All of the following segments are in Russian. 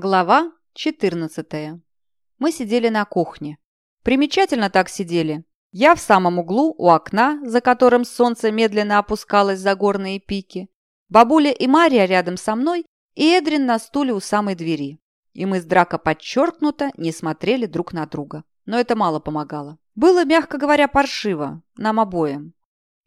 Глава 14. Мы сидели на кухне. Примечательно так сидели. Я в самом углу, у окна, за которым солнце медленно опускалось за горные пики. Бабуля и Мария рядом со мной, и Эдрин на стуле у самой двери. И мы с Драко подчеркнуто не смотрели друг на друга. Но это мало помогало. Было, мягко говоря, паршиво. Нам обоим.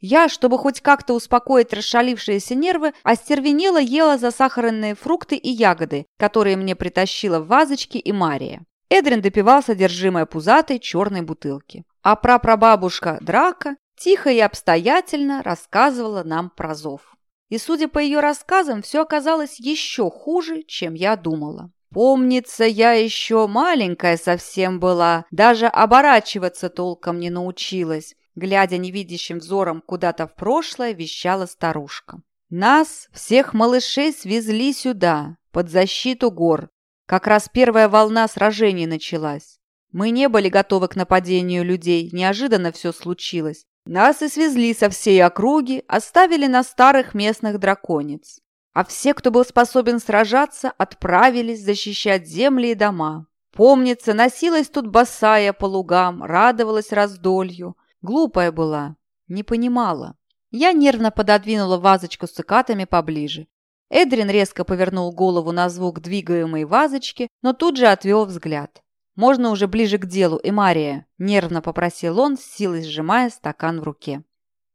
Я, чтобы хоть как-то успокоить расшалившиеся нервы, остервенела ела засахаренные фрукты и ягоды, которые мне притащила в вазочке и Мария. Эдрин допивал содержимое пузатой черной бутылки. А прапрабабушка Драка тихо и обстоятельно рассказывала нам про зов. И, судя по ее рассказам, все оказалось еще хуже, чем я думала. Помнится, я еще маленькая совсем была, даже оборачиваться толком не научилась, глядя невидящим взором куда-то в прошлое, вещала старушка. Нас, всех малышей, свезли сюда, под защиту гор. Как раз первая волна сражений началась. Мы не были готовы к нападению людей, неожиданно все случилось. Нас и свезли со всей округи, оставили на старых местных драконец. А все, кто был способен сражаться, отправились защищать земли и дома. Помнится, носилась тут босая по лугам, радовалась раздолью. Глупая была, не понимала. Я нервно пододвинула вазочку с цикатами поближе. Эдрин резко повернул голову на звук двигаемой вазочки, но тут же отвел взгляд. «Можно уже ближе к делу, Эмария», – нервно попросил он, с силой сжимая стакан в руке.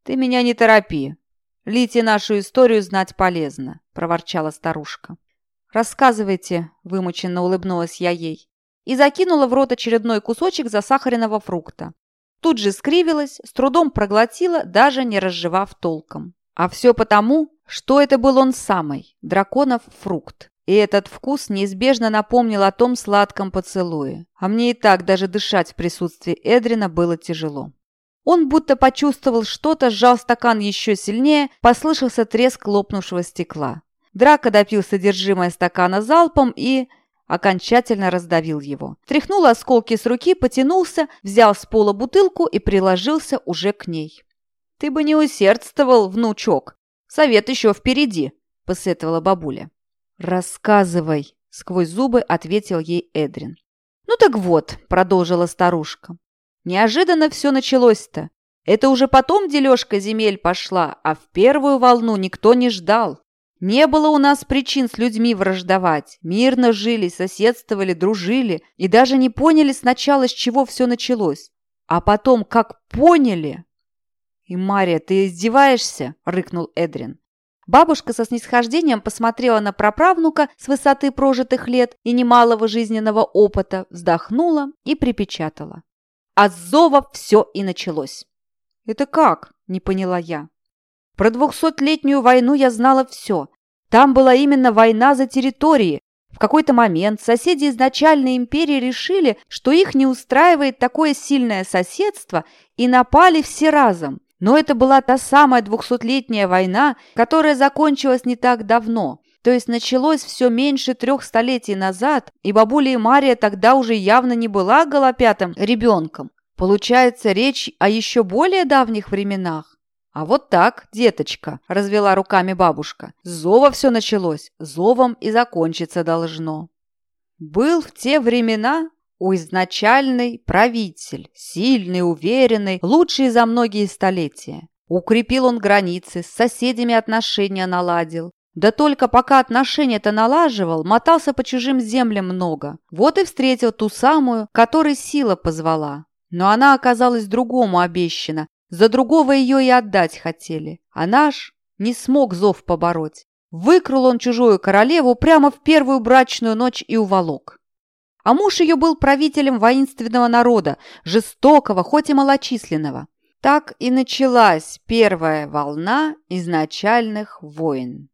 «Ты меня не торопи. Лите нашу историю знать полезно», – проворчала старушка. «Рассказывайте», – вымученно улыбнулась я ей и закинула в рот очередной кусочек засахаренного фрукта. Тут же скривилась, с трудом проглотила, даже не разжевав толком. А все потому, что это был он самый, драконов фрукт. И этот вкус неизбежно напомнил о том сладком поцелуе. А мне и так даже дышать в присутствии Эдрина было тяжело. Он будто почувствовал что-то, сжал стакан еще сильнее, послышался треск лопнувшего стекла. Драка допил содержимое стакана залпом и окончательно раздавил его. Тряхнул осколки с руки, потянулся, взял с пола бутылку и приложился уже к ней. «Ты бы не усердствовал, внучок. Совет еще впереди», — посоветовала бабуля. «Рассказывай», — сквозь зубы ответил ей Эдрин. «Ну так вот», — продолжила старушка. «Неожиданно все началось-то. Это уже потом дележка земель пошла, а в первую волну никто не ждал. Не было у нас причин с людьми враждовать. Мирно жили, соседствовали, дружили и даже не поняли сначала, с чего все началось. А потом, как поняли... «И, Мария, ты издеваешься?» – рыкнул Эдрин. Бабушка со снисхождением посмотрела на праправнука с высоты прожитых лет и немалого жизненного опыта, вздохнула и припечатала. С зова все и началось. «Это как?» – не поняла я. Про двухсотлетнюю войну я знала все. Там была именно война за территории. В какой-то момент соседи изначальной империи решили, что их не устраивает такое сильное соседство, и напали все разом. Но это была та самая двухсотлетняя война, которая закончилась не так давно. То есть началось все меньше трех столетий назад, и бабуля Мария тогда уже явно не была голопятым ребенком. Получается, речь о еще более давних временах. «А вот так, деточка», – развела руками бабушка. «С все началось, зовом и закончиться должно». Был в те времена у изначальный правитель, сильный, уверенный, лучший за многие столетия. Укрепил он границы, с соседями отношения наладил. Да только пока отношения-то налаживал, мотался по чужим землям много. Вот и встретил ту самую, которой сила позвала. Но она оказалась другому обещана, за другого ее и отдать хотели, а наш не смог зов побороть. Выкрал он чужую королеву прямо в первую брачную ночь и уволок. А муж ее был правителем воинственного народа, жестокого, хоть и малочисленного. Так и началась первая волна изначальных войн.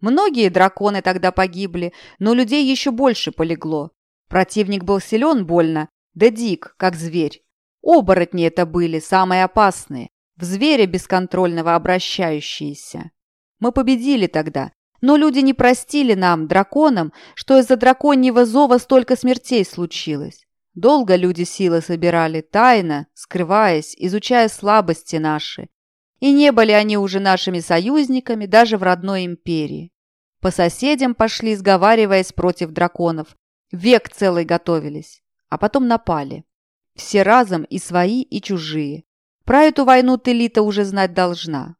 Многие драконы тогда погибли, но людей еще больше полегло. Противник был силен больно, да дик, как зверь. Оборотни это были, самые опасные, в зверя бесконтрольного обращающиеся. Мы победили тогда, но люди не простили нам, драконам, что из-за драконьего зова столько смертей случилось. Долго люди силы собирали, тайно, скрываясь, изучая слабости наши. И не были они уже нашими союзниками даже в родной империи. По соседям пошли, сговариваясь против драконов. Век целый готовились, а потом напали. Все разом и свои, и чужие. Про эту войну ты, Лита, уже знать должна.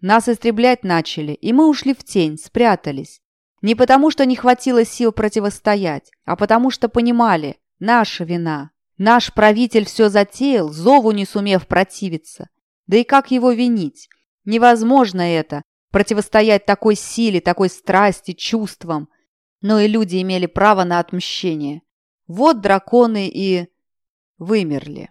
Нас истреблять начали, и мы ушли в тень, спрятались. Не потому, что не хватило сил противостоять, а потому что понимали – наша вина. Наш правитель все затеял, зову не сумев противиться. Да и как его винить? Невозможно это, противостоять такой силе, такой страсти, чувствам. Но и люди имели право на отмщение. Вот драконы и... вымерли.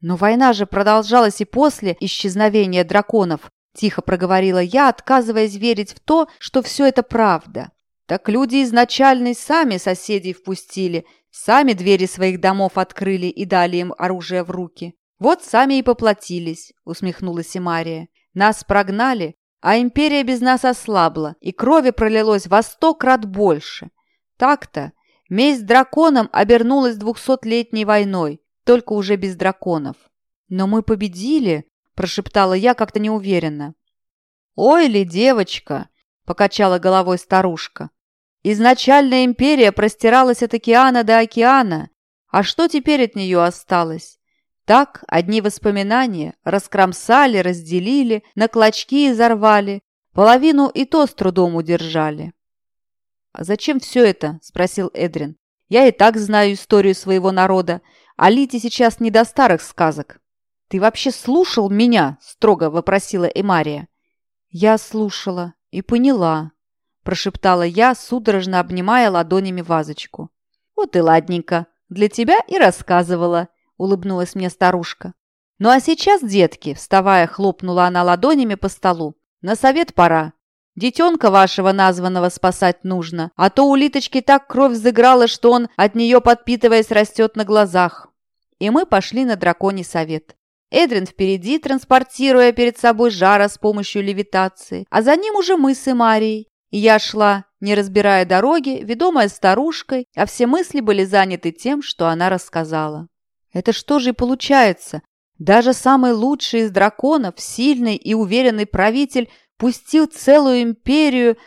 Но война же продолжалась и после исчезновения драконов, тихо проговорила я, отказываясь верить в то, что все это правда. Так люди изначально и сами соседей впустили, сами двери своих домов открыли и дали им оружие в руки. Вот сами и поплатились, усмехнулась Мария. Нас прогнали, а империя без нас ослабла, и крови пролилось во сто крат больше. Так-то месть драконам обернулась двухсотлетней войной, только уже без драконов. Но мы победили, прошептала я как-то неуверенно. «Ой ли, девочка!» – покачала головой старушка. Изначальная империя простиралась от океана до океана, а что теперь от нее осталось? Так одни воспоминания раскромсали, разделили, на клочки изорвали, половину и то с трудом удержали. «А зачем все это?» – спросил Эдрин. «Я и так знаю историю своего народа, а Лите сейчас не до старых сказок». «Ты вообще слушал меня?» – строго вопросила Эмария. «Я слушала и поняла», прошептала я, судорожно обнимая ладонями вазочку. «Вот и ладненько. Для тебя и рассказывала», — улыбнулась мне старушка. «Ну а сейчас, детки», — вставая, хлопнула она ладонями по столу, — «на совет пора. Детенка вашего названного спасать нужно, а то у Литочки так кровь взыграла, что он, от нее подпитываясь, растет на глазах». И мы пошли на драконий совет. Эдрин впереди, транспортируя перед собой жара с помощью левитации, а за ним уже мы с Эмарией. Я шла, не разбирая дороги, ведомая старушкой, а все мысли были заняты тем, что она рассказала. Это что же и получается? Даже самый лучший из драконов, сильный и уверенный правитель, пустил целую империю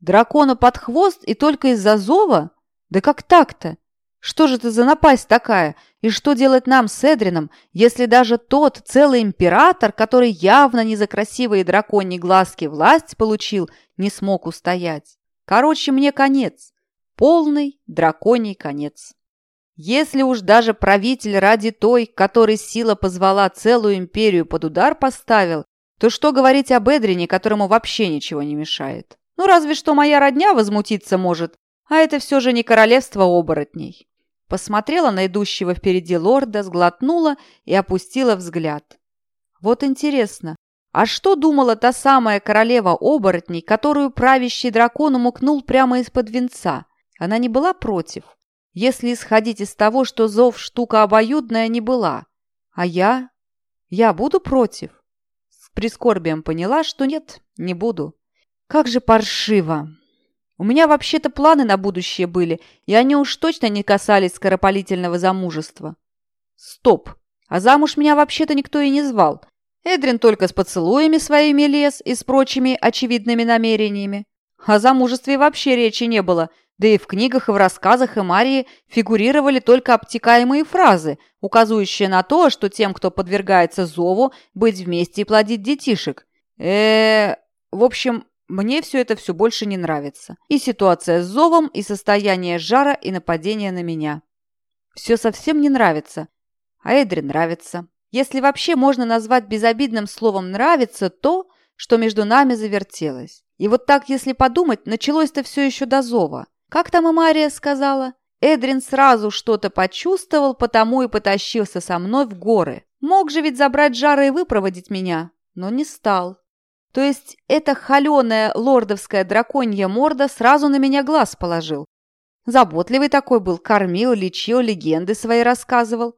дракона под хвост и только из-за зова? Да как так-то? Что же это за напасть такая? И что делать нам с Эдрином, если даже тот целый император, который явно не за красивые драконьи глазки власть получил, не смог устоять? Короче, мне конец. Полный драконий конец. Если уж даже правитель ради той, которой сила позвала целую империю под удар поставил, то что говорить об Эдрине, которому вообще ничего не мешает? Ну, разве что моя родня возмутиться может, а это все же не королевство оборотней. Посмотрела на идущего впереди лорда, сглотнула и опустила взгляд. Вот интересно, а что думала та самая королева оборотней, которую правящий дракон умукнул прямо из-под венца? Она не была против, если исходить из того, что зов штука обоюдная не была. А я? Я буду против? С прискорбием поняла, что нет, не буду. Как же паршиво! У меня вообще-то планы на будущее были, и они уж точно не касались скоропалительного замужества. Стоп! А замуж меня вообще-то никто и не звал. Эдрин только с поцелуями своими лез и с прочими очевидными намерениями. О замужестве вообще речи не было, да и в книгах и в рассказах и Марии фигурировали только обтекаемые фразы, указывающие на то, что тем, кто подвергается зову, быть вместе и плодить детишек. э В общем, мне все это все больше не нравится. И ситуация с зовом, и состояние жара, и нападение на меня. Все совсем не нравится. А Эдри нравится. Если вообще можно назвать безобидным словом «нравится» то, что между нами завертелось. И вот так, если подумать, началось-то все еще до зова. Как там и Мария сказала? Эдрин сразу что-то почувствовал, потому и потащился со мной в горы. Мог же ведь забрать жара и выпроводить меня, но не стал. То есть эта холеная лордовская драконья морда сразу на меня глаз положил. Заботливый такой был, кормил, лечил, легенды свои рассказывал.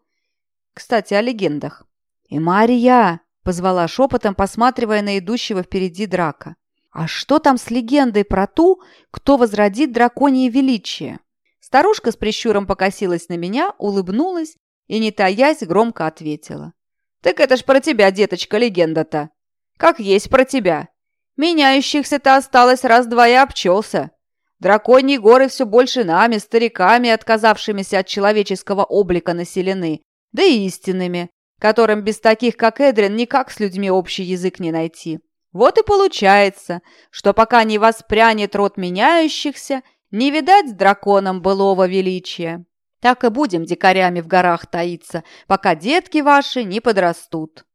Кстати, о легендах. «И Мария!» — позвала шепотом, посматривая на идущего впереди драка. «А что там с легендой про ту, кто возродит драконье величие?» Старушка с прищуром покосилась на меня, улыбнулась и, не таясь, громко ответила. «Так это ж про тебя, деточка, легенда-то!» Как есть про тебя. Меняющихся-то осталось раз-два и обчелся. Драконьи горы все больше нами, стариками, отказавшимися от человеческого облика, населены, да и истинными, которым без таких, как Эдрин, никак с людьми общий язык не найти. Вот и получается, что пока не воспрянет род меняющихся, не видать с драконом былого величия. Так и будем дикарями в горах таиться, пока детки ваши не подрастут.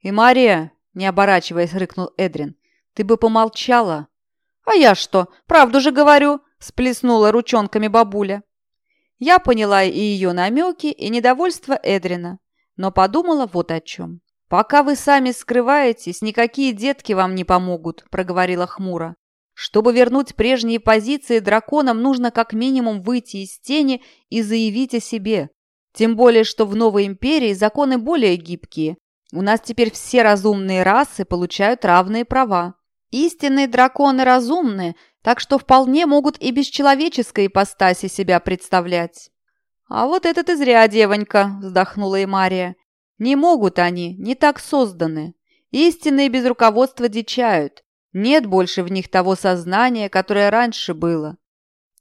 И Мария, не оборачиваясь, рыкнул Эдрин, ты бы помолчала. А я что, правду же говорю, сплеснула ручонками бабуля. Я поняла и ее намеки, и недовольство Эдрина, но подумала вот о чем. «Пока вы сами скрываетесь, никакие детки вам не помогут», – проговорила хмуро. «Чтобы вернуть прежние позиции драконам, нужно как минимум выйти из тени и заявить о себе. Тем более, что в новой империи законы более гибкие. У нас теперь все разумные расы получают равные права. Истинные драконы разумные, так что вполне могут и без человеческой ипостаси себя представлять». «А вот это ты зря, девонька», – вздохнула и Мария. «Не могут они, не так созданы. Истинные без руководства дичают. Нет больше в них того сознания, которое раньше было.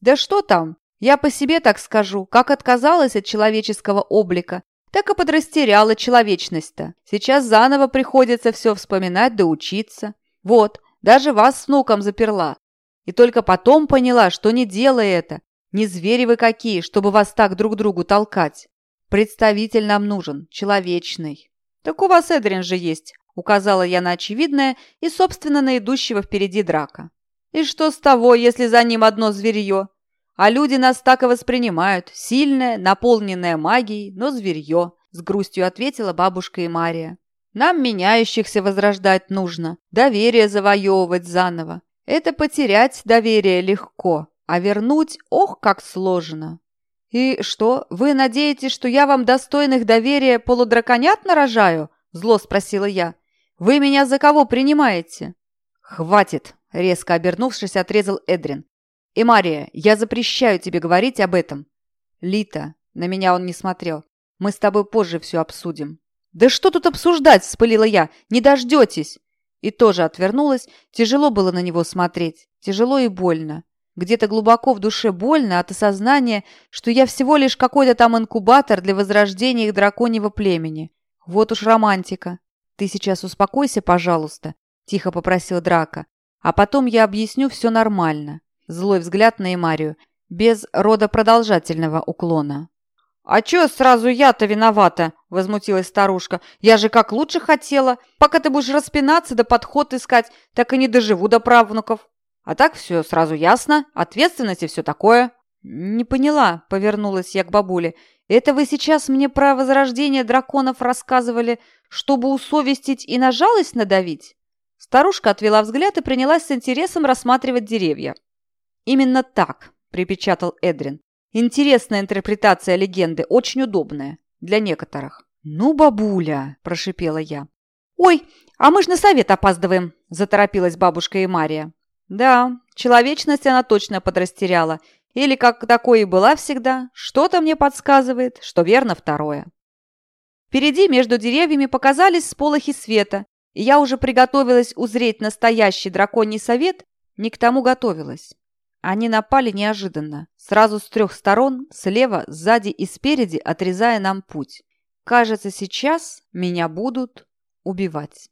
Да что там, я по себе так скажу, как отказалась от человеческого облика, так и подрастеряла человечность-то. Сейчас заново приходится все вспоминать да учиться. Вот, даже вас с внуком заперла. И только потом поняла, что не делай это. Не звери вы какие, чтобы вас так друг другу толкать. Представитель нам нужен, человечный. Так у вас Эдрин же есть, указала я на очевидное и, собственно, на идущего впереди драка. И что с того, если за ним одно зверье? А люди нас так и воспринимают. Сильное, наполненное магией, но зверье, с грустью ответила бабушка и Мария. Нам меняющихся возрождать нужно, доверие завоевывать заново. Это потерять доверие легко, а вернуть, ох, как сложно. И что, вы надеетесь, что я вам достойных доверия полудраконят нарожаю? Зло спросила я. Вы меня за кого принимаете? Хватит, резко обернувшись, отрезал Эдрин. И Мария, я запрещаю тебе говорить об этом. Лита, на меня он не смотрел. Мы с тобой позже все обсудим. «Да что тут обсуждать?» – вспылила я. «Не дождетесь!» И тоже отвернулась. Тяжело было на него смотреть. Тяжело и больно. Где-то глубоко в душе больно от осознания, что я всего лишь какой-то там инкубатор для возрождения их драконьего племени. Вот уж романтика. «Ты сейчас успокойся, пожалуйста», – тихо попросил Драка. «А потом я объясню все нормально». Злой взгляд на Эмарию, без родопродолжательного уклона. «А чё сразу я-то виновата?» – возмутилась старушка. «Я же как лучше хотела. Пока ты будешь распинаться да подход искать, так и не доживу до правнуков. А так все сразу ясно, ответственность и все такое». «Не поняла», – повернулась я к бабуле. «Это вы сейчас мне про возрождение драконов рассказывали, чтобы усовестить и на жалость надавить?» Старушка отвела взгляд и принялась с интересом рассматривать деревья. «Именно так», – припечатал Эдрин. Интересная интерпретация легенды, очень удобная для некоторых. «Ну, бабуля!» – прошипела я. «Ой, а мы ж на совет опаздываем!» – заторопилась бабушка и Мария. «Да, человечность она точно подрастеряла. Или как такое и была всегда. Что-то мне подсказывает, что верно второе». Впереди между деревьями показались сполохи света, и я уже приготовилась узреть настоящий драконий совет, не к тому готовилась. Они напали неожиданно, сразу с трех сторон, слева, сзади и спереди, отрезая нам путь. Кажется, сейчас меня будут убивать.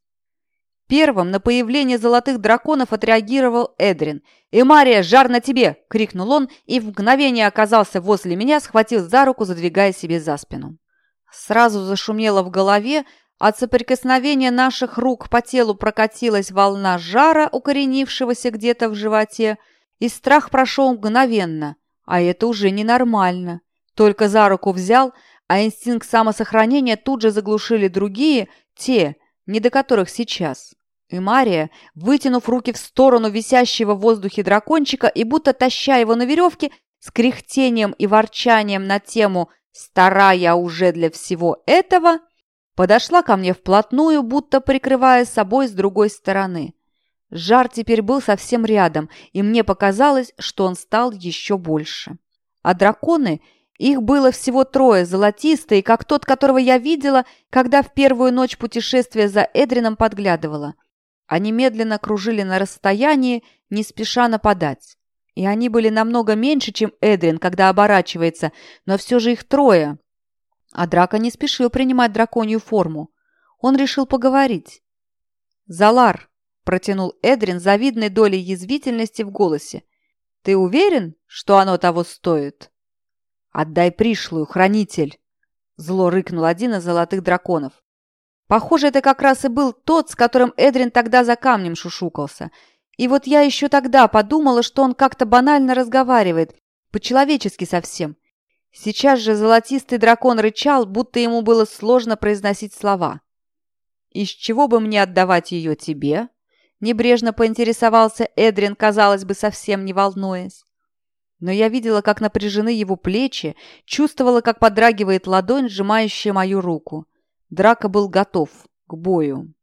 Первым на появление золотых драконов отреагировал Эдрин. «Эмария, жар на тебе!» – крикнул он и в мгновение оказался возле меня, схватил за руку, задвигая себе за спину. Сразу зашумело в голове, от соприкосновения наших рук по телу прокатилась волна жара, укоренившегося где-то в животе – и страх прошел мгновенно, а это уже ненормально. Только за руку взял, а инстинкт самосохранения тут же заглушили другие, те, не до которых сейчас. И Мария, вытянув руки в сторону висящего в воздухе дракончика и будто таща его на веревке, с кряхтением и ворчанием на тему «Стара я уже для всего этого», подошла ко мне вплотную, будто прикрывая собой с другой стороны. Жар теперь был совсем рядом, и мне показалось, что он стал еще больше. А драконы, их было всего трое, золотистые, как тот, которого я видела, когда в первую ночь путешествия за Эдрином подглядывала. Они медленно кружили на расстоянии, не спеша нападать. И они были намного меньше, чем Эдрин, когда оборачивается, но все же их трое. А Драко не спешил принимать драконью форму. Он решил поговорить. «Залар», — протянул Эдрин завидной долей язвительности в голосе, — «ты уверен, что оно того стоит?» «Отдай пришлую, хранитель!» — зло рыкнул один из золотых драконов. Похоже, это как раз и был тот, с которым Эдрин тогда за камнем шушукался. И вот я еще тогда подумала, что он как-то банально разговаривает, по-человечески совсем. Сейчас же золотистый дракон рычал, будто ему было сложно произносить слова. «Из чего бы мне отдавать ее тебе?» Небрежно поинтересовался Эдрин, казалось бы, совсем не волнуясь. Но я видела, как напряжены его плечи, чувствовала, как подрагивает ладонь, сжимающая мою руку. Драка был готов к бою.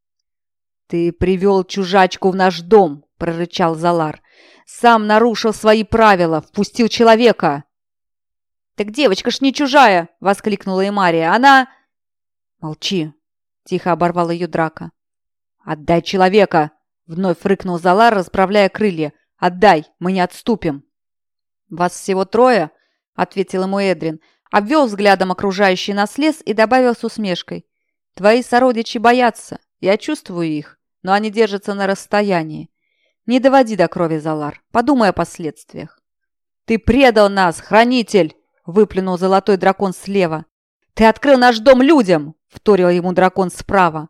«Ты привел чужачку в наш дом!» — прорычал Залар. «Сам нарушил свои правила, впустил человека!» «Так девочка ж не чужая!» — воскликнула и Мария. «Она...» «Молчи!» — тихо оборвал ее Драка. «Отдай человека!» — вновь рыкнул Залар, расправляя крылья. «Отдай! Мы не отступим!» «Вас всего трое?» — ответил ему Эдрин. Обвел взглядом окружающий нас лес и добавил с усмешкой. «Твои сородичи боятся. Я чувствую их, но они держатся на расстоянии. Не доводи до крови, Залар. Подумай о последствиях». «Ты предал нас, хранитель!» — выплюнул золотой дракон слева. «Ты открыл наш дом людям!» — вторил ему дракон справа.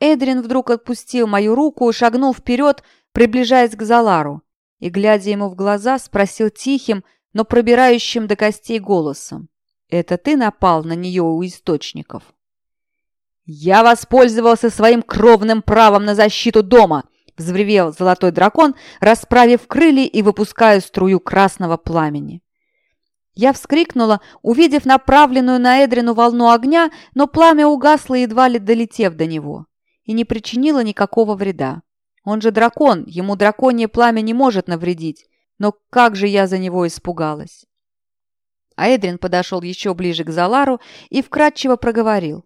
Эдрин вдруг отпустил мою руку и шагнул вперед, приближаясь к Залару и, глядя ему в глаза, спросил тихим, но пробирающим до костей голосом. «Это ты напал на нее у источников?» «Я воспользовался своим кровным правом на защиту дома!» — взревел золотой дракон, расправив крылья и выпуская струю красного пламени. Я вскрикнула, увидев направленную на Эдрину волну огня, но пламя угасло, едва ли долетев до него, и не причинило никакого вреда. Он же дракон, ему драконье пламя не может навредить. Но как же я за него испугалась!» А Эдрин подошел еще ближе к Залару и вкратчиво проговорил.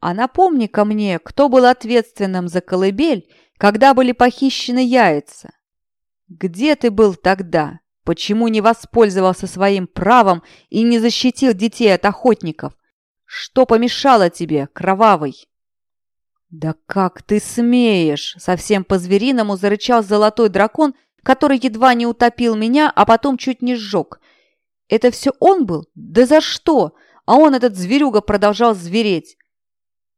«А напомни-ка мне, кто был ответственным за колыбель, когда были похищены яйца? Где ты был тогда? Почему не воспользовался своим правом и не защитил детей от охотников? Что помешало тебе, кровавый?» «Да как ты смеешь!» — совсем по-звериному зарычал золотой дракон, который едва не утопил меня, а потом чуть не сжег. «Это все он был? Да за что?» А он, этот зверюга, продолжал звереть.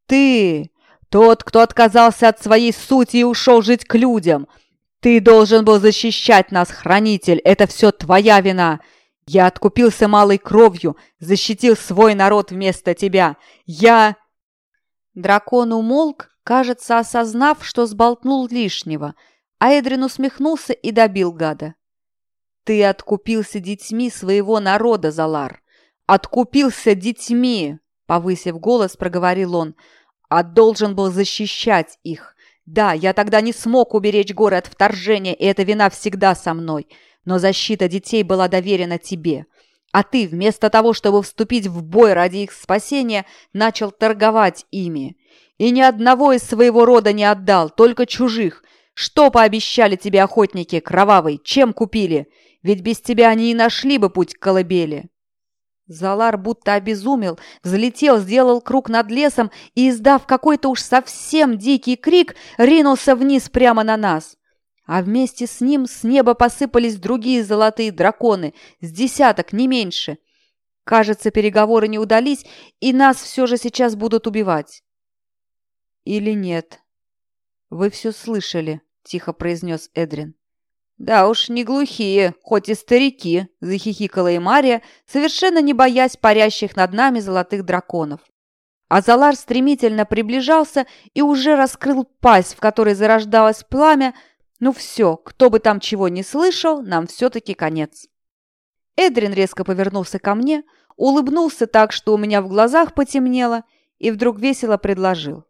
«Ты! Тот, кто отказался от своей сути и ушел жить к людям! Ты должен был защищать нас, хранитель! Это все твоя вина!» Я откупился малой кровью, защитил свой народ вместо тебя. Я...» Дракон умолк, кажется, осознав, что сболтнул лишнего, а Эдрин усмехнулся и добил гада. «Ты откупился детьми своего народа, Залар! Откупился детьми!» Повысив голос, проговорил он. «А должен был защищать их. Да, я тогда не смог уберечь горы от вторжения, и эта вина всегда со мной. Но защита детей была доверена тебе. А ты, вместо того, чтобы вступить в бой ради их спасения, начал торговать ими. И ни одного из своего рода не отдал, только чужих. Что пообещали тебе охотники, кровавый? Чем купили? Ведь без тебя они и нашли бы путь к колыбели». Залар будто обезумел, взлетел, сделал круг над лесом и, издав какой-то уж совсем дикий крик, ринулся вниз прямо на нас а вместе с ним с неба посыпались другие золотые драконы, с десяток, не меньше. Кажется, переговоры не удались, и нас все же сейчас будут убивать. Или нет? Вы все слышали, тихо произнес Эдрин. «Да уж, не глухие, хоть и старики», — захихикала и Мария, совершенно не боясь парящих над нами золотых драконов. Азалар стремительно приближался и уже раскрыл пасть, в которой зарождалось пламя, ну все, кто бы там чего не слышал, нам все-таки конец. Эдрин резко повернулся ко мне, улыбнулся так, что у меня в глазах потемнело, и вдруг весело предложил.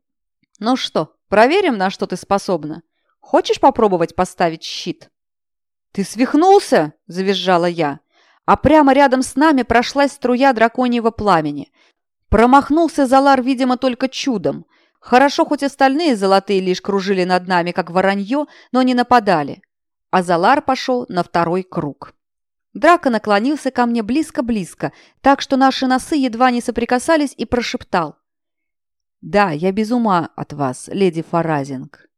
«Ну что, проверим, на что ты способна? Хочешь попробовать поставить щит?» «Ты свихнулся?» – завизжала я. А прямо рядом с нами прошлась струя драконьего пламени. Промахнулся Залар, видимо, только чудом – Хорошо, хоть остальные золотые лишь кружили над нами, как воронье, но не нападали. а Залар пошел на второй круг. Драко наклонился ко мне близко-близко, так что наши носы едва не соприкасались и прошептал. «Да, я без ума от вас, леди Фаразинг».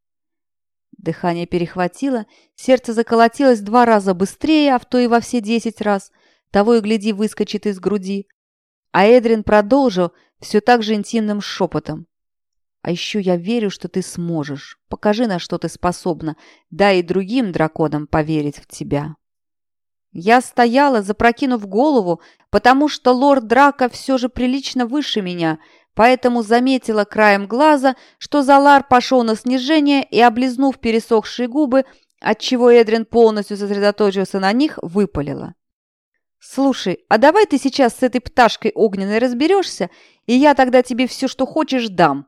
Дыхание перехватило, сердце заколотилось два раза быстрее, а в то и во все десять раз. Того и гляди, выскочит из груди. А Эдрин продолжил все так же интимным шепотом. «А еще я верю, что ты сможешь. Покажи, на что ты способна. Дай и другим драконам поверить в тебя». Я стояла, запрокинув голову, потому что лорд Драка все же прилично выше меня, поэтому заметила краем глаза, что Залар пошел на снижение и, облизнув пересохшие губы, отчего Эдрин полностью сосредоточился на них, выпалила. «Слушай, а давай ты сейчас с этой пташкой огненной разберешься, и я тогда тебе все, что хочешь, дам».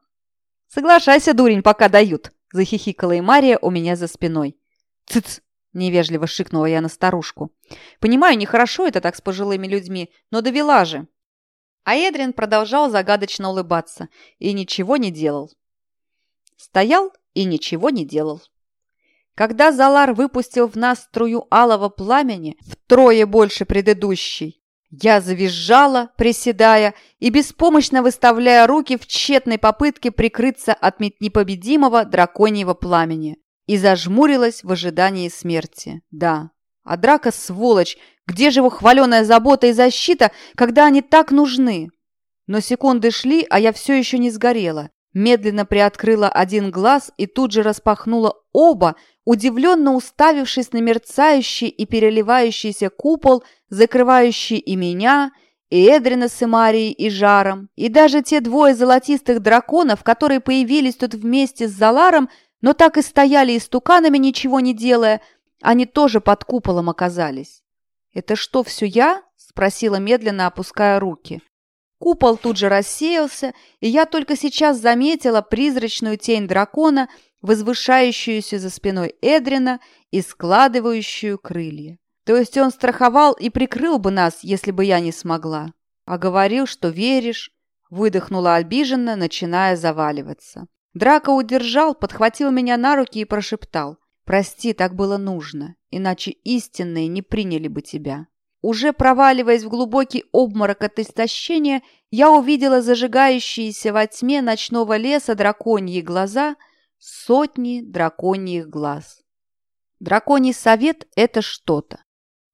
«Соглашайся, дурень, пока дают», – захихикала и Мария у меня за спиной. «Цыц!» Невежливо шикнула я на старушку. «Понимаю, нехорошо это так с пожилыми людьми, но довела же». А Эдрин продолжал загадочно улыбаться и ничего не делал. Стоял и ничего не делал. Когда Залар выпустил в нас струю алого пламени, втрое больше предыдущей, я завизжала, приседая и беспомощно выставляя руки в тщетной попытке прикрыться от непобедимого драконьего пламени и зажмурилась в ожидании смерти. Да, а драка сволочь, где же его хваленая забота и защита, когда они так нужны? Но секунды шли, а я все еще не сгорела. Медленно приоткрыла один глаз и тут же распахнула оба, удивленно уставившись на мерцающий и переливающийся купол, закрывающий и меня, и Эдрина с Имарией и Жаром, и даже те двое золотистых драконов, которые появились тут вместе с Заларом, но так и стояли истуканами, ничего не делая. Они тоже под куполом оказались. «Это что, все я?» – спросила медленно, опуская руки. Купол тут же рассеялся, и я только сейчас заметила призрачную тень дракона, возвышающуюся за спиной Эдрина и складывающую крылья. То есть он страховал и прикрыл бы нас, если бы я не смогла. А говорил, что веришь, выдохнула обиженно, начиная заваливаться. Драко удержал, подхватил меня на руки и прошептал. «Прости, так было нужно, иначе истинные не приняли бы тебя». Уже проваливаясь в глубокий обморок от истощения, я увидела зажигающиеся во тьме ночного леса драконьи глаза, сотни драконьих глаз. Драконий совет – это что-то.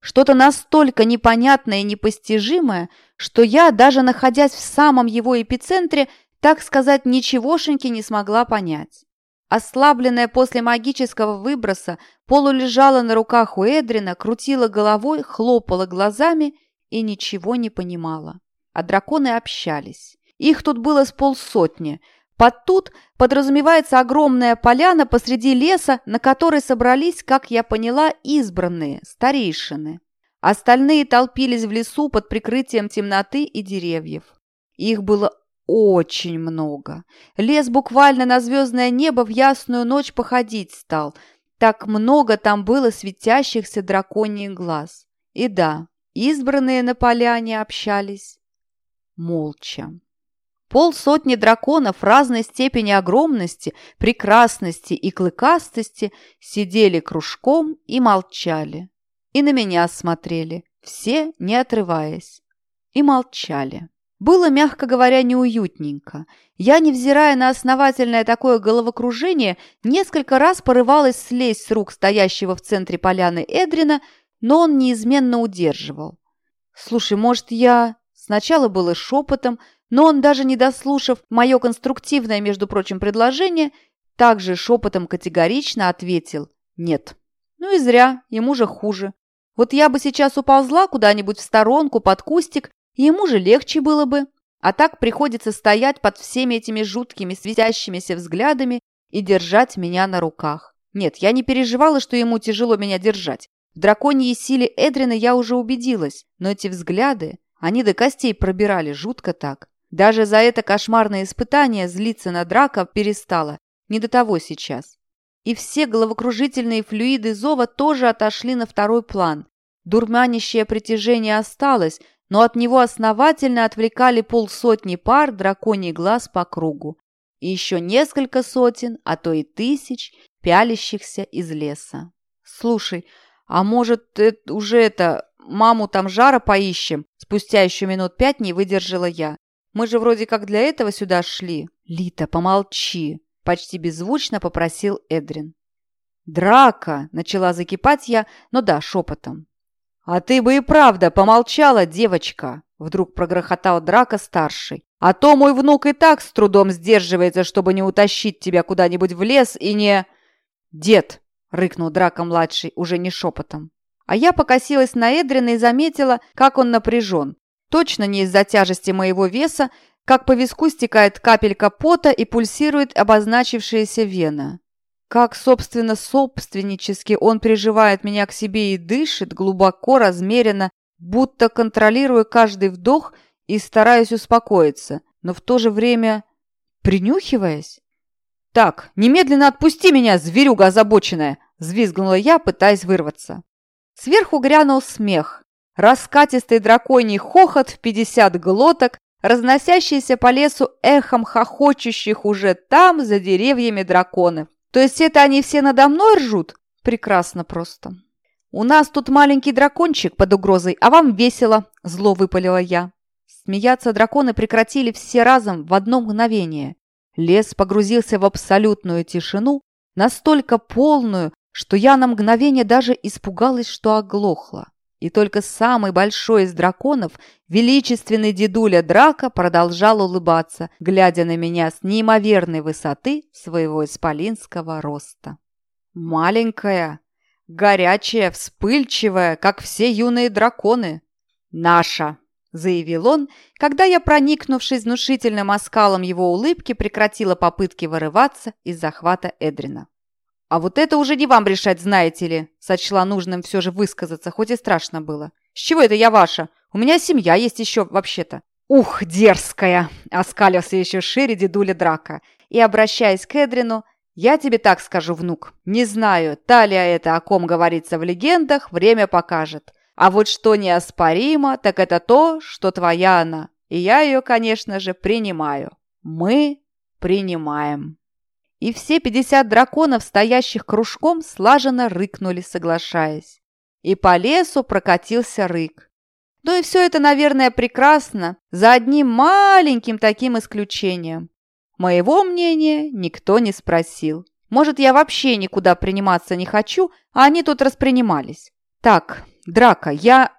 Что-то настолько непонятное и непостижимое, что я, даже находясь в самом его эпицентре, так сказать, ничегошеньки не смогла понять. Ослабленная после магического выброса, полулежала на руках у Эдрина, крутила головой, хлопала глазами и ничего не понимала. А драконы общались. Их тут было с полсотни. Под тут подразумевается огромная поляна посреди леса, на которой собрались, как я поняла, избранные, старейшины. Остальные толпились в лесу под прикрытием темноты и деревьев. Их было очень много. Лес буквально на звездное небо в ясную ночь походить стал. Так много там было светящихся драконьих глаз. И да, избранные на поляне общались молча. Полсотни драконов разной степени огромности, прекрасности и клыкастости сидели кружком и молчали. И на меня смотрели, все не отрываясь. И молчали. Было, мягко говоря, неуютненько. Я, невзирая на основательное такое головокружение, несколько раз порывалась слезть с рук стоящего в центре поляны Эдрина, но он неизменно удерживал. «Слушай, может, я...» Сначала было шепотом, но он, даже не дослушав мое конструктивное, между прочим, предложение, также шепотом категорично ответил «нет». Ну и зря, ему же хуже. Вот я бы сейчас уползла куда-нибудь в сторонку, под кустик, Ему же легче было бы. А так приходится стоять под всеми этими жуткими светящимися взглядами и держать меня на руках. Нет, я не переживала, что ему тяжело меня держать. В драконьей силе Эдрина я уже убедилась, но эти взгляды, они до костей пробирали жутко так. Даже за это кошмарное испытание злиться на драка перестала. Не до того сейчас. И все головокружительные флюиды зова тоже отошли на второй план. Дурманящее притяжение осталось, но от него основательно отвлекали полсотни пар драконий глаз по кругу и еще несколько сотен, а то и тысяч, пялящихся из леса. Слушай, а может, это, уже это, маму там жара поищем?» Спустя еще минут пять не выдержала я. «Мы же вроде как для этого сюда шли». «Лита, помолчи!» – почти беззвучно попросил Эдрин. «Драка!» – начала закипать я, но да, шепотом. «А ты бы и правда помолчала, девочка!» – вдруг прогрохотал Драка старший. «А то мой внук и так с трудом сдерживается, чтобы не утащить тебя куда-нибудь в лес и не...» «Дед!» – рыкнул Драка-младший, уже не шепотом. А я покосилась на Эдрина и заметила, как он напряжен. Точно не из-за тяжести моего веса, как по виску стекает капелька пота и пульсирует обозначившаяся вена. Как, собственно, собственнически он приживает меня к себе и дышит, глубоко, размеренно, будто контролируя каждый вдох и стараясь успокоиться, но в то же время принюхиваясь. «Так, немедленно отпусти меня, зверюга озабоченная!» – взвизгнула я, пытаясь вырваться. Сверху грянул смех. Раскатистый драконий хохот в пятьдесят глоток, разносящийся по лесу эхом хохочущих уже там, за деревьями драконов. То есть это они все надо мной ржут? Прекрасно просто. У нас тут маленький дракончик под угрозой, а вам весело, зло выпалила я. Смеяться драконы прекратили все разом в одно мгновение. Лес погрузился в абсолютную тишину, настолько полную, что я на мгновение даже испугалась, что оглохла. И только самый большой из драконов, величественный дедуля Драка, продолжал улыбаться, глядя на меня с неимоверной высоты своего исполинского роста. «Маленькая, горячая, вспыльчивая, как все юные драконы. Наша!» – заявил он, когда я, проникнувшись внушительным оскалом его улыбки, прекратила попытки вырываться из захвата Эдрина. «А вот это уже не вам решать, знаете ли», – сочла нужным все же высказаться, хоть и страшно было. «С чего это я ваша? У меня семья есть еще, вообще-то». «Ух, дерзкая!» – оскалился еще шире дедуля Драка. И, обращаясь к Эдрину, «Я тебе так скажу, внук. Не знаю, талия это, о ком говорится в легендах, время покажет. А вот что неоспоримо, так это то, что твоя она. И я ее, конечно же, принимаю. Мы принимаем». И все пятьдесят драконов, стоящих кружком, слаженно рыкнули, соглашаясь. И по лесу прокатился рык. Ну и все это, наверное, прекрасно, за одним маленьким таким исключением. Моего мнения никто не спросил. Может, я вообще никуда приниматься не хочу, а они тут распринимались. Так, драка, я...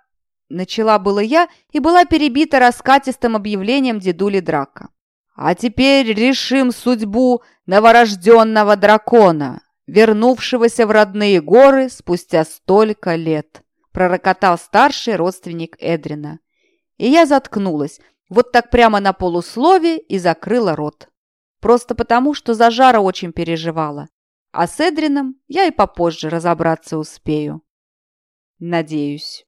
Начала было я и была перебита раскатистым объявлением дедули Драка. А теперь решим судьбу новорожденного дракона, вернувшегося в родные горы спустя столько лет», пророкотал старший родственник Эдрина. И я заткнулась, вот так прямо на полуслове и закрыла рот. Просто потому, что за жара очень переживала. А с Эдрином я и попозже разобраться успею. Надеюсь.